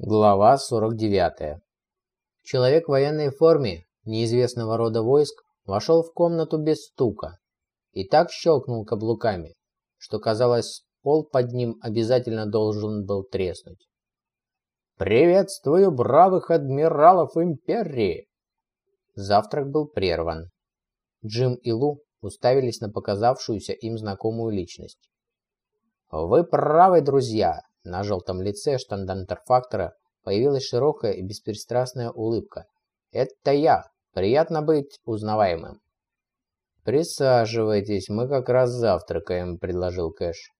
Глава 49. Человек в военной форме неизвестного рода войск вошел в комнату без стука и так щелкнул каблуками, что казалось, пол под ним обязательно должен был треснуть. «Приветствую бравых адмиралов Империи!» Завтрак был прерван. Джим и Лу уставились на показавшуюся им знакомую личность. «Вы правы, друзья!» На желтом лице штандантерфактора появилась широкая и беспристрастная улыбка. «Это я! Приятно быть узнаваемым!» «Присаживайтесь, мы как раз завтракаем», — предложил Кэш.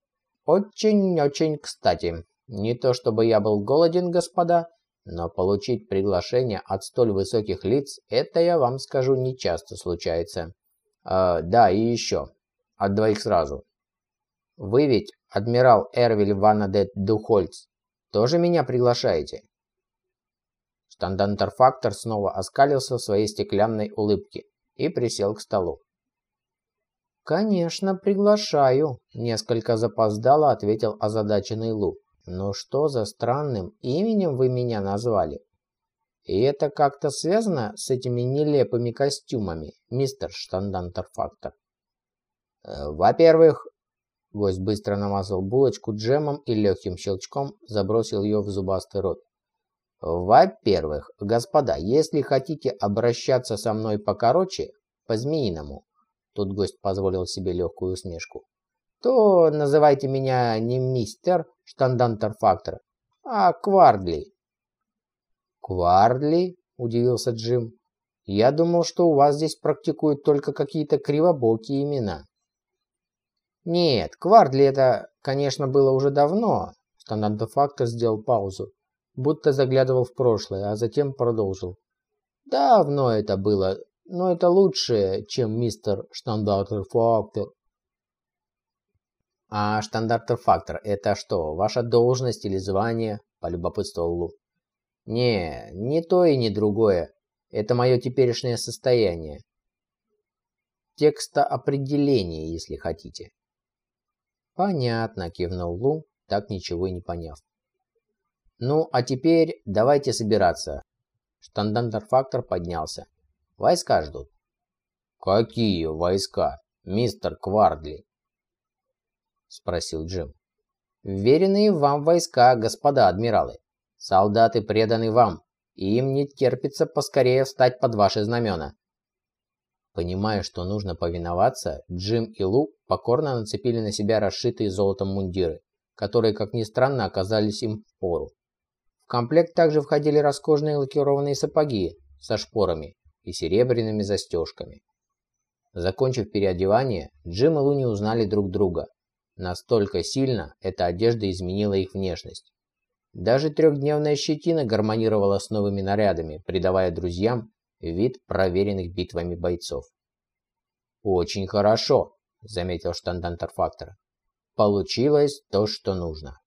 «Очень-очень кстати. Не то чтобы я был голоден, господа, но получить приглашение от столь высоких лиц, это, я вам скажу, не часто случается. А, да, и еще. От двоих сразу. Вы ведь адмирал Эрвиль Ванадет Духольц, тоже меня приглашаете?» Штандантерфактор снова оскалился в своей стеклянной улыбке и присел к столу. «Конечно, приглашаю», — несколько запоздало ответил озадаченный Лу. «Но что за странным именем вы меня назвали? И это как-то связано с этими нелепыми костюмами, мистер Штандантерфактор?» «Э, «Во-первых, Гость быстро намазал булочку джемом и легким щелчком забросил ее в зубастый рот. Во-первых, господа, если хотите обращаться со мной покороче, по-змеиному, тут гость позволил себе легкую усмешку, то называйте меня не мистер штандантерфактор, а Квардли. Квардли? Удивился Джим. Я думал, что у вас здесь практикуют только какие-то кривобокие имена. Нет, Квардли это, конечно, было уже давно. Штандартефактор сделал паузу, будто заглядывал в прошлое, а затем продолжил. Давно это было, но это лучше, чем мистер Штандартефактор. А штандартефактор это что, ваша должность или звание? Полюбопытствовал Лу. Не, не то и не другое. Это мое теперешнее состояние. Текста определения, если хотите. «Понятно», – кивнул Лу, так ничего и не поняв. «Ну, а теперь давайте собираться». Штандантерфактор поднялся. «Войска ждут». «Какие войска, мистер Квардли?» – спросил Джим. «Веренные вам войска, господа адмиралы. Солдаты преданы вам, и им не терпится поскорее встать под ваши знамена. Понимая, что нужно повиноваться, Джим и Лу покорно нацепили на себя расшитые золотом мундиры, которые, как ни странно, оказались им в пору. В комплект также входили роскошные лакированные сапоги со шпорами и серебряными застежками. Закончив переодевание, Джим и Лу не узнали друг друга. Настолько сильно эта одежда изменила их внешность. Даже трехдневная щетина гармонировала с новыми нарядами, придавая друзьям вид проверенных битвами бойцов. «Очень хорошо», — заметил штандантерфактор. «Получилось то, что нужно».